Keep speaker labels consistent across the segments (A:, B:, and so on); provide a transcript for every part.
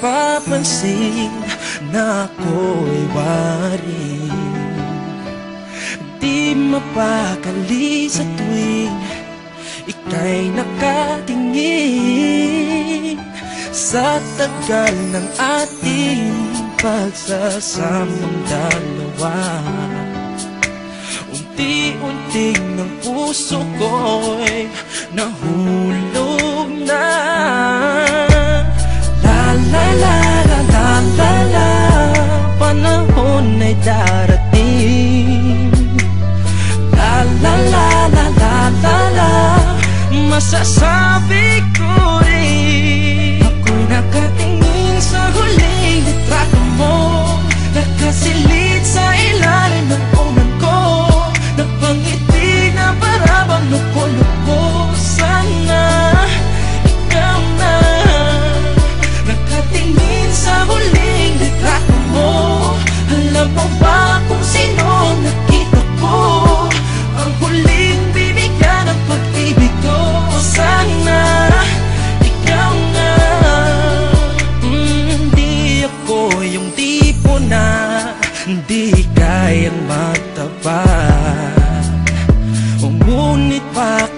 A: napapansin na ako'y waring Di mapakali sa tuwing Ika'y nakatingin Sa tagal ng ating Pagsasamang dalawa. Unti-unting ng puso ko'y Nahuli.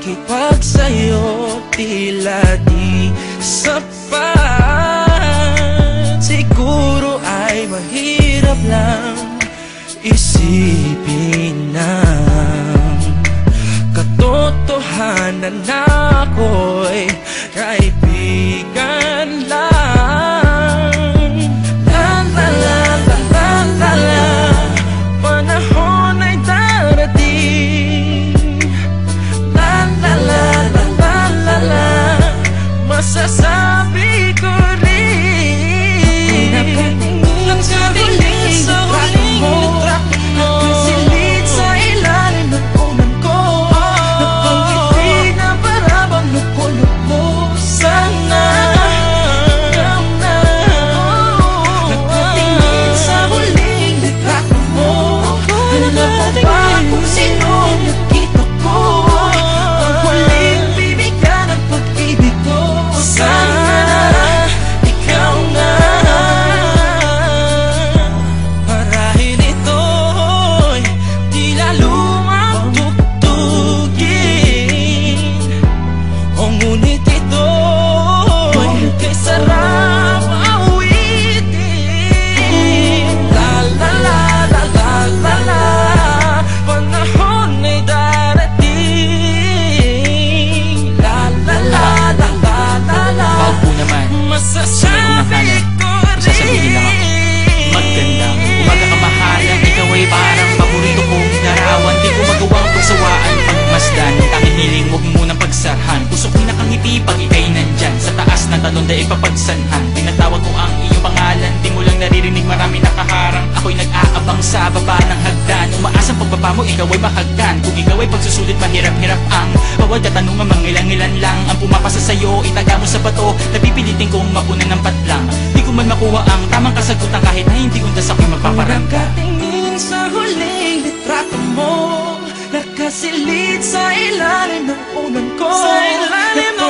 A: Pakipag sa'yo tila di sapat. Siguro ay mahirap lang nila ipapagsanhan. Tinatawag ko ang
B: iyong pangalan Di mo lang naririnig marami nakaharang Ako'y nag-aabang sa baba ng hagdan. Umaasang pagbaba mo ikaw ay mahagdan. Kung ikaw ay pagsusulit mahirap-hirap ang Bawat katanong ang mangilang-ilan lang. Ang pumapasa sa'yo itaga mo sa bato. Napipilitin kong mapunan ng patlang. Di ko man makuha ang tamang kasagutan Kahit na hindi undas ako'y magpaparangka
A: Pagkatingin sa huling litrato mo Nakasilid sa ilalim ng unan ko.
B: Sa ilalim